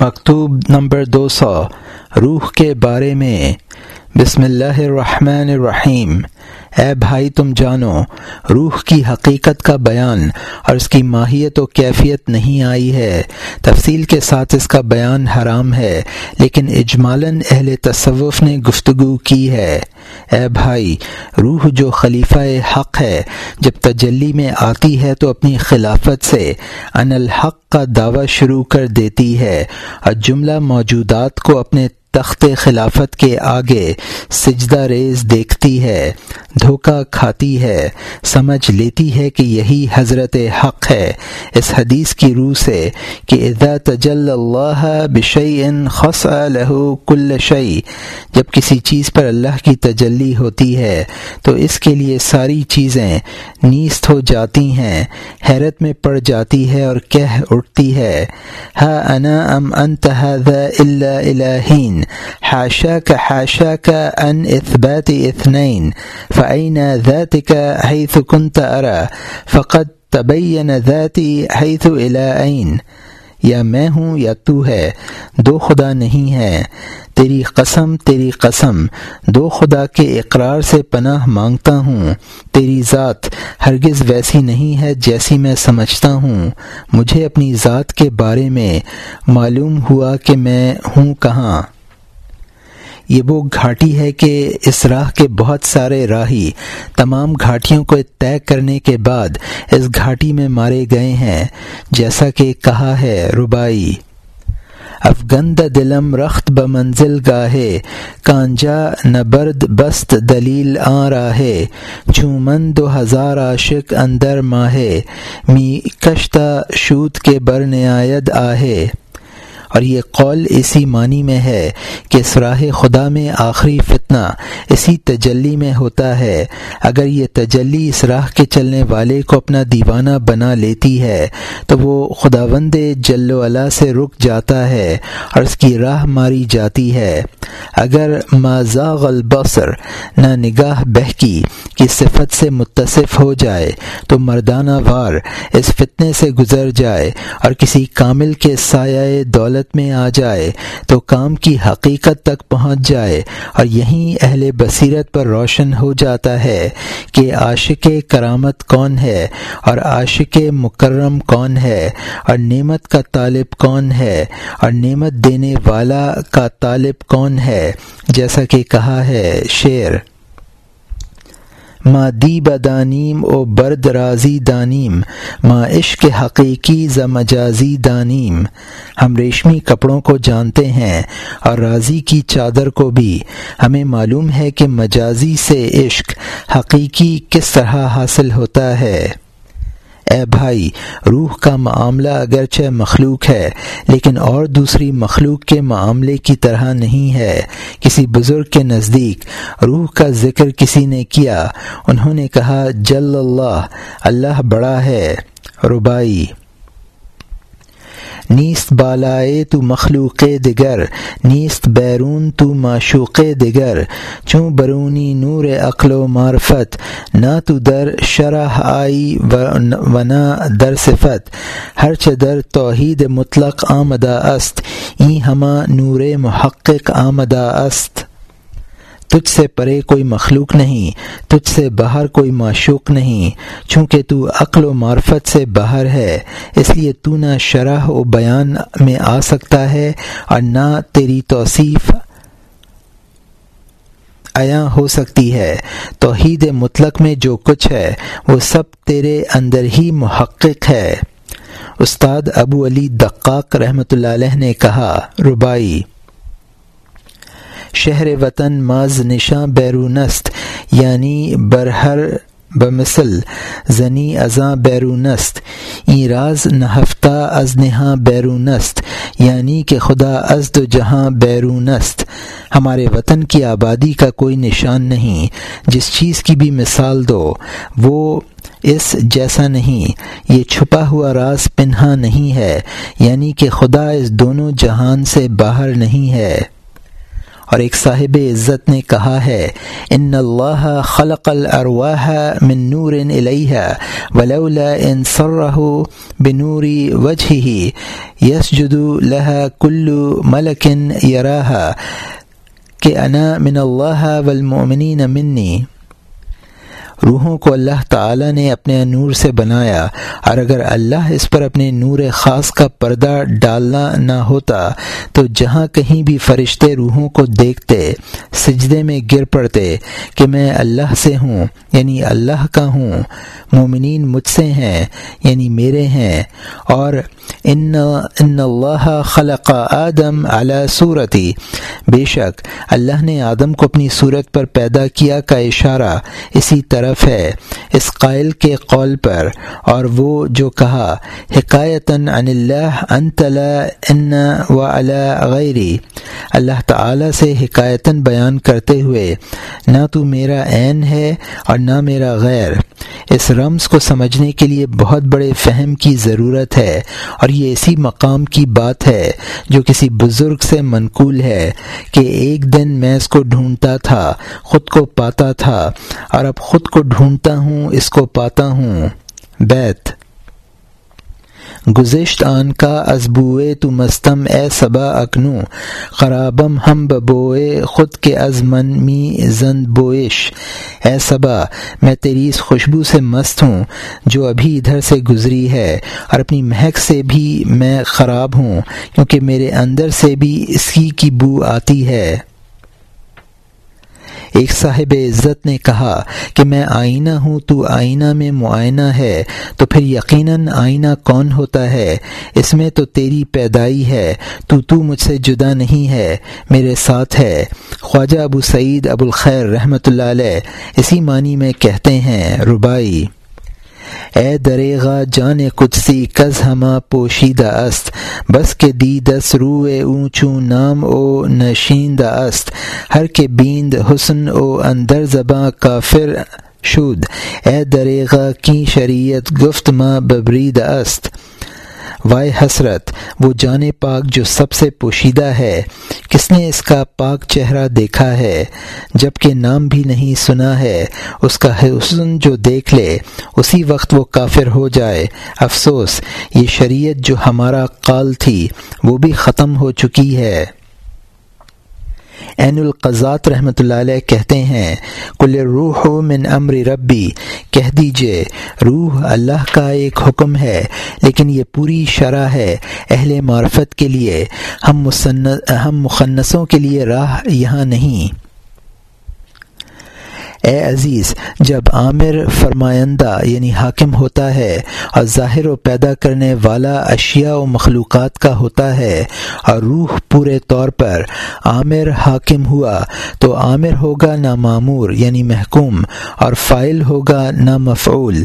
مکتوب نمبر دو سو روح کے بارے میں بسم اللہ الرحمن الرحیم۔ اے بھائی، تم جانو، روح کی حقیقت کا بیان اور اس کی ماہیت و کیفیت نہیں آئی ہے۔ تفصیل کے ساتھ اس کا بیان حرام ہے، لیکن اجمالاً اہل تصوف نے گفتگو کی ہے۔ اے بھائی، روح جو خلیفہ حق ہے، جب تجلی میں آتی ہے تو اپنی خلافت سے ان الحق کا دعویٰ شروع کر دیتی ہے اور جملہ موجودات کو اپنے تخت خلافت کے آگے سجدہ ریز دیکھتی ہے، دھوکہ کھاتی ہے، سمجھ لیتی ہے کہ یہی حضرت حق ہے۔ اس حدیث کی روح سے کہ اذا تجل اللہ بشعی خص لہو کل شعی جب کسی چیز پر اللہ کی تجلی ہوتی ہے تو اس کے لیے ساری چیزیں نیست ہو جاتی ہیں، حیرت میں پڑ جاتی ہے اور کہہ اٹھتی ہے، ہا انا ام انت هذا الا الہین؟ حاشاك حاشاك أن إثبات اثنين فأين ذاتك حيث كنت أرى؟ فقد تبين ذاتي حيث إلى أين؟ یا میں ہوں یا تو ہے، دو خدا نہیں ہے، تیری قسم تیری قسم، دو خدا کے اقرار سے پناہ مانگتا ہوں، تیری ذات ہرگز ویسی نہیں ہے جیسی میں سمجھتا ہوں، مجھے اپنی ذات کے بارے میں معلوم ہوا کہ میں ہوں کہاں؟ یہ وہ گھاٹی ہے کہ اس راہ کے بہت سارے راہی تمام گھاٹیوں کو طے کرنے کے بعد اس گھاٹی میں مارے گئے ہیں، جیسا کہ کہا ہے ربائی افغند دلم رخت بمنزل گاہے، کانجا نبرد بست دلیل آ راہے چومن دو ہزار عاشق اندر ماہے، می کشتہ شوت کے بر نعید آہے۔ اور یہ قول اسی معنی میں ہے کہ سراہ خدا میں آخری فتنہ اسی تجلی میں ہوتا ہے۔ اگر یہ تجلی اس راہ کے چلنے والے کو اپنا دیوانہ بنا لیتی ہے، تو وہ خدا وند جل و سے رک جاتا ہے اور اس کی راہ ماری جاتی ہے۔ اگر ماضاغ البصر نہ نگاہ بہکی کی صفت سے متصف ہو جائے، تو مردانہ وار اس فتنے سے گزر جائے اور کسی کامل کے سایہ دولت میں آ جائے تو کام کی حقیقت تک پہنچ جائے اور یہیں اہل بصیرت پر روشن ہو جاتا ہے کہ عاشق کرامت کون ہے اور عاشق مکرم کون ہے اور نعمت کا طالب کون ہے اور نعمت دینے والا کا طالب کون ہے؟ جیسا کہ کہا ہے شعر ما دی بدانیم او برد رازی دانیم، ما عشق حقیقی ز مجازی دانیم۔ ہم ریشمی کپڑوں کو جانتے ہیں اور رازی کی چادر کو بھی۔ ہمیں معلوم ہے کہ مجازی سے عشق حقیقی کس طرح حاصل ہوتا ہے۔ اے بھائی، روح کا معاملہ اگرچہ مخلوق ہے، لیکن اور دوسری مخلوق کے معاملے کی طرح نہیں ہے۔ کسی بزرگ کے نزدیک روح کا ذکر کسی نے کیا؟ انہوں نے کہا، جل اللہ اللہ بڑا ہے۔ ربائی نیست بالائے تو مخلوق دگر نیست بیرون تو معشوق دگر چوں برونی نور عقل و معرفت، نہ تو در شرح آئی و نہ در صفت. ہر چدر توحید مطلق آمدہ است ای ہما نور محقق آمدہ است. تجھ سے پرے کوئی مخلوق نہیں، تجھ سے باہر کوئی معشوق نہیں، چونکہ تو عقل و معرفت سے باہر ہے، اس لیے تو نہ شرح و بیان میں آ سکتا ہے اور نہ تیری توصیف عیاں ہو سکتی ہے۔ توحید مطلق میں جو کچھ ہے، وہ سب تیرے اندر ہی محقق ہے۔ استاد ابو علی دقاق رحمۃ اللہ علیہ نے کہا ربائی شہر وطن ماز نشاں بیرونست یعنی برہر بمثل، زنی ازاں بیرونست ای راز نہفتہ از نہاں بیرونست یعنی کہ خدا ازد و جہاں بیرونست۔ ہمارے وطن کی آبادی کا کوئی نشان نہیں، جس چیز کی بھی مثال دو، وہ اس جیسا نہیں۔ یہ چھپا ہوا راز پنہا نہیں ہے یعنی کہ خدا اس دونوں جہان سے باہر نہیں ہے۔ اور ایک صاحب عزت نے کہا ہے، ان اللہ خلق الارواح من نور الیہ، ولولا ان سرہ بنوری وجہ یسجد لها کل ملک یراہا کہ انا من اللہ والمؤمنین منی۔ روحوں کو اللہ تعالی نے اپنے نور سے بنایا اور اگر اللہ اس پر اپنے نور خاص کا پردہ ڈالنا نہ ہوتا تو جہاں کہیں بھی فرشتے روحوں کو دیکھتے، سجدے میں گر پڑتے کہ میں اللہ سے ہوں یعنی اللہ کا ہوں، مومنین مجھ سے ہیں یعنی میرے ہیں۔ اور ان ان اللہ خلق آدم علی صورتی بے شک اللہ نے آدم کو اپنی صورت پر پیدا کیا کا اشارہ اسی طرح طرف ہے اس قائل کے قول پر اور وہ جو کہا، حکایتاً عن اللہ انت لا ان و غیری اللہ تعالی سے حکایتاً بیان کرتے ہوئے، نہ تو میرا عین ہے اور نہ میرا غیر۔ اس رمز کو سمجھنے کے لیے بہت بڑے فہم کی ضرورت ہے، اور یہ اسی مقام کی بات ہے جو کسی بزرگ سے منقول ہے کہ ایک دن میں اس کو ڈھونڈتا تھا، خود کو پاتا تھا، اور اب خود کو ڈھونڈتا ہوں، اس کو پاتا ہوں۔ بیت۔ گزشت آن کا ازبوئے تو مستم اے صبا اکنو، خرابم ہم ببوئے خود کے از من می زند بوئش۔ اے صبا میں تیری اس خوشبو سے مست ہوں جو ابھی ادھر سے گزری ہے، اور اپنی مہک سے بھی میں خراب ہوں، کیونکہ میرے اندر سے بھی اسی کی بو آتی ہے۔ ایک صاحب عزت نے کہا کہ میں آئینہ ہوں، تو آئینہ میں معائنہ ہے، تو پھر یقیناً آئینہ کون ہوتا ہے؟ اس میں تو تیری پیدائی ہے، تو تو مجھ سے جدا نہیں ہے، میرے ساتھ ہے۔ خواجہ ابو سعید ابو الخیر رحمۃ اللہ علیہ، اسی معنی میں کہتے ہیں ربائی اے دریغا، جان قدسی، کز ہما پوشیدہ است، بس کے دیدس روئے اونچوں نام او نشیندہ است، ہر کے بیند حسن او اندر زباں کافر شود۔ اے دریغا، کی شریعت گفت ما ببرید است؟ وائے حسرت، وہ جان پاک جو سب سے پوشیدہ ہے، کس نے اس کا پاک چہرہ دیکھا ہے؟ جبکہ نام بھی نہیں سنا ہے، اس کا حسن جو دیکھ لے، اسی وقت وہ کافر ہو جائے۔ افسوس، یہ شریعت جو ہمارا قال تھی، وہ بھی ختم ہو چکی ہے۔ عین القضات رحمۃ اللہ علیہ کہتے ہیں کل روح من امر ربی، کہہ دیجیے، روح اللہ کا ایک حکم ہے، لیکن یہ پوری شرح ہے اہل معرفت کے لیے، ہم ہم مخنصوں کے لیے راہ یہاں نہیں۔ اے عزیز، جب عامر فرمائندہ یعنی حاکم ہوتا ہے اور ظاہر و پیدا کرنے والا اشیاء و مخلوقات کا ہوتا ہے اور روح پورے طور پر عامر حاکم ہوا، تو عامر ہوگا نہ معمور یعنی محکوم اور فائل ہوگا نہ مفعول،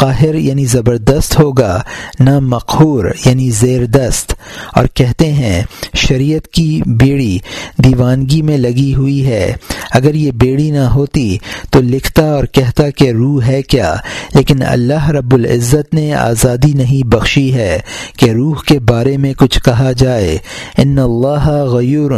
قاہر یعنی زبردست ہوگا نہ مقہور یعنی زیر دست اور کہتے ہیں شریعت کی بیڑی دیوانگی میں لگی ہوئی ہے، اگر یہ بیڑی نہ ہوتی تو لکھتا اور کہتا کہ روح ہے کیا؟ لیکن اللہ رب العزت نے آزادی نہیں بخشی ہے کہ روح کے بارے میں کچھ کہا جائے۔ ان اللہ غیور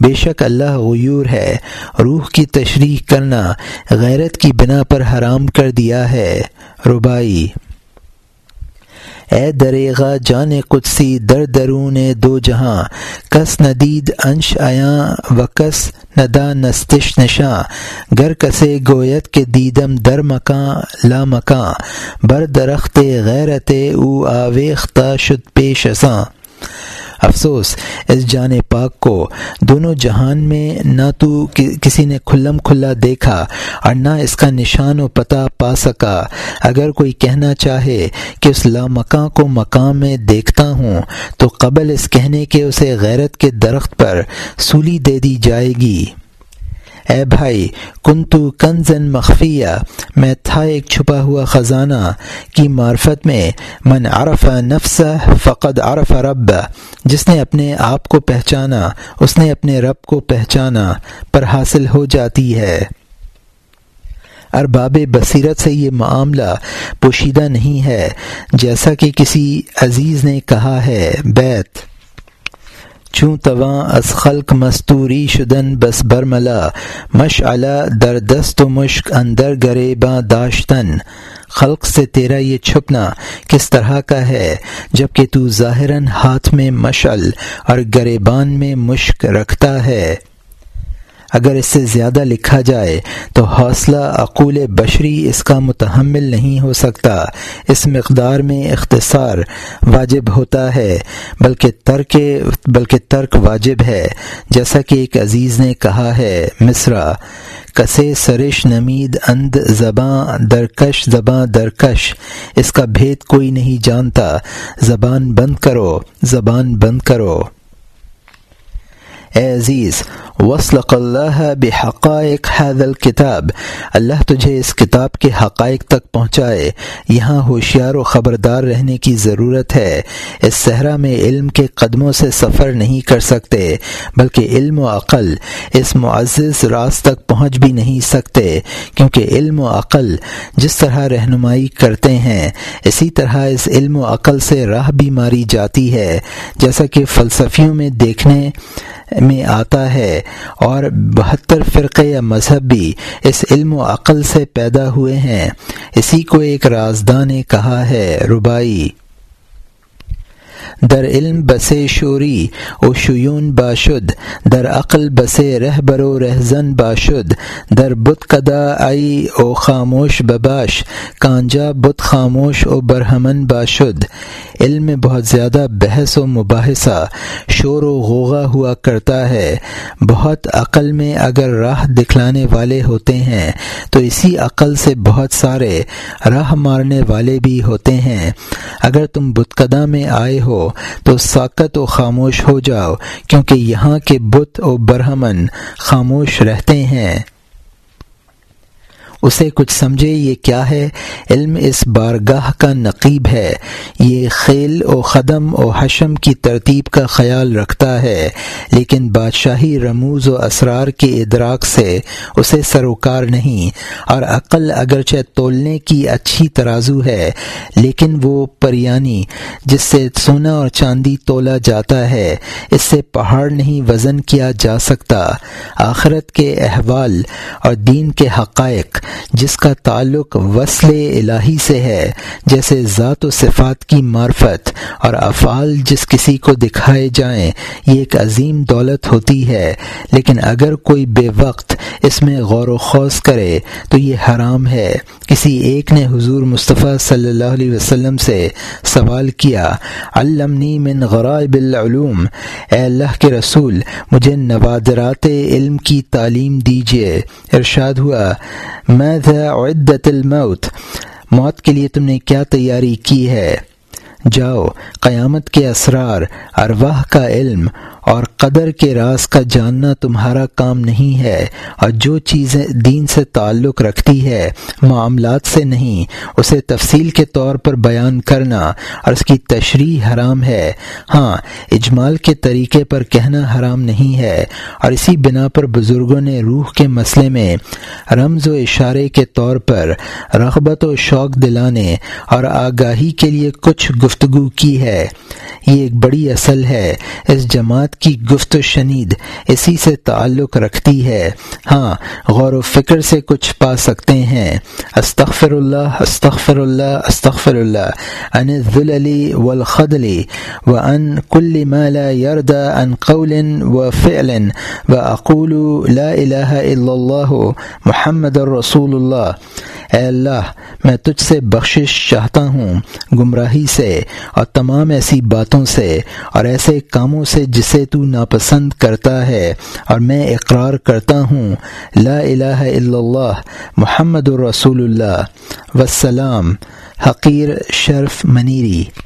بے شک اللہ غیور ہے۔ روح کی تشریح کرنا غیرت کی بنا پر حرام کر دیا ہے۔ ربائی اے دریغا جان قدسی در درون دو جہاں، کس ندید انش آیا و کس ندا نستش نشاں، گر کسے گویت کے دیدم در مکاں لا مکاں، بر درخت غیرت او آویختہ شد پیش اساں۔ افسوس، اس جان پاک کو دونوں جہان میں نہ تو کسی نے کھلم کھلا دیکھا اور نہ اس کا نشان و پتہ پا سکا۔ اگر کوئی کہنا چاہے کہ اس لامکاں کو مقام میں دیکھتا ہوں، تو قبل اس کہنے کے اسے غیرت کے درخت پر سولی دے دی جائے گی۔ اے بھائی، کنتو کنزن مخفیہ، میں تھا ایک چھپا ہوا خزانہ کی معرفت میں، من عرف نفس فقد عرف رب، جس نے اپنے آپ کو پہچانا، اس نے اپنے رب کو پہچانا، پر حاصل ہو جاتی ہے۔ ارباب بصیرت سے یہ معاملہ پوشیدہ نہیں ہے، جیسا کہ کسی عزیز نے کہا ہے، بیت۔ چوں تواں از خلق مستوری شدن بس برملا مش در دست و مشک اندر گرے باں داشتن۔ خلق سے تیرا یہ چھپنا کس طرح کا ہے؟ جبکہ تو ظاہراً ہاتھ میں مشعل اور گریبان میں مشک رکھتا ہے۔ اگر اس سے زیادہ لکھا جائے تو حوصلہ عقول بشری اس کا متحمل نہیں ہو سکتا۔ اس مقدار میں اختصار واجب ہوتا ہے، بلکہ ترک بلکہ ترک واجب ہے۔ جیسا کہ ایک عزیز نے کہا ہے مصرا کسے سرش نمید اند زباں درکش زباں درکش۔ اس کا بھید کوئی نہیں جانتا۔ زبان بند کرو، زبان بند کرو۔ اے عزیز وصلق اللہ بحقائق حاضل الکتاب اللہ تجھے اس کتاب کے حقائق تک پہنچائے۔ یہاں ہوشیار و خبردار رہنے کی ضرورت ہے۔ اس صحرا میں علم کے قدموں سے سفر نہیں کر سکتے، بلکہ علم و عقل اس معزز راز تک پہنچ بھی نہیں سکتے، کیونکہ علم و عقل جس طرح رہنمائی کرتے ہیں، اسی طرح اس علم و عقل سے راہ بھی ماری جاتی ہے۔ جیسا کہ فلسفیوں میں دیکھنے میں آتا ہے اور بہتر فرقے یا مذہب بھی اس علم و عقل سے پیدا ہوئے ہیں۔ اسی کو ایک رازداں نے کہا ہے ربائی در علم بسے شوری او شیون باشد در عقل بسے رہ برو رہزن باشد در بت کدا آئی او خاموش بباش، کانجا بت خاموش او برہمن باشد علم میں بہت زیادہ بحث و مباحثہ شور و غوغا ہوا کرتا ہے۔ بہت عقل میں اگر راہ دکھلانے والے ہوتے ہیں، تو اسی عقل سے بہت سارے راہ مارنے والے بھی ہوتے ہیں۔ اگر تم بتکدا میں آئے ہو، تو ساکت و خاموش ہو جاؤ، کیونکہ یہاں کے بت و برہمن خاموش رہتے ہیں۔ اسے کچھ سمجھے یہ کیا ہے؟ علم اس بارگاہ کا نقیب ہے۔ یہ خیل و قدم و حشم کی ترتیب کا خیال رکھتا ہے، لیکن بادشاہی رموز و اسرار کے ادراک سے اسے سروکار نہیں۔ اور عقل اگرچہ تولنے کی اچھی ترازو ہے، لیکن وہ پریانی، جس سے سونا اور چاندی تولا جاتا ہے۔ اس سے پہاڑ نہیں وزن کیا جا سکتا۔ آخرت کے احوال اور دین کے حقائق جس کا تعلق وصل الہی سے ہے، جیسے ذات و صفات کی معرفت اور افعال جس کسی کو دکھائے جائیں، یہ ایک عظیم دولت ہوتی ہے۔ لیکن اگر کوئی بے وقت اس میں غور و خوص کرے، تو یہ حرام ہے۔ کسی ایک نے حضور مصطفیٰ صلی اللہ علیہ وسلم سے سوال کیا، علمنی من غرائب العلوم، اے اللہ کے رسول، مجھے نوادرات علم کی تعلیم دیجیے ارشاد ہوا ماذا عدت الموت؟ موت کے لیے تم نے کیا تیاری کی ہے؟ جاؤ، قیامت کے اسرار، ارواح کا علم اور قدر کے راز کا جاننا تمہارا کام نہیں ہے اور جو چیزیں دین سے تعلق رکھتی ہے، معاملات سے نہیں، اسے تفصیل کے طور پر بیان کرنا اور اس کی تشریح حرام ہے۔ ہاں اجمال کے طریقے پر کہنا حرام نہیں ہے اور اسی بنا پر بزرگوں نے روح کے مسئلے میں رمز و اشارے کے طور پر رغبت و شوق دلانے اور آگاہی کے لیے کچھ گفتگو کی ہے۔ یہ ایک بڑی اصل ہے۔ اس جماعت کی گفت و شنید، اسی سے تعلق رکھتی ہے۔ ہاں غور و فکر سے کچھ پا سکتے ہیں۔ استغفر اللہ استغفر اللہ استغفر اللہ ان ذللی والخدلی و ان کل ما لا يرد ان قول و فعل و اقول لا الہ الا اللہ محمد الرسول اللہ اے اللہ، میں تجھ سے بخشش چاہتا ہوں گمراہی سے اور تمام ایسی باتوں سے اور ایسے کاموں سے جسے جسے تو ناپسند کرتا ہے اور میں اقرار کرتا ہوں۔ لا الہ الا اللہ، محمد الرسول اللہ۔ وسلام حقیر شرف منیری۔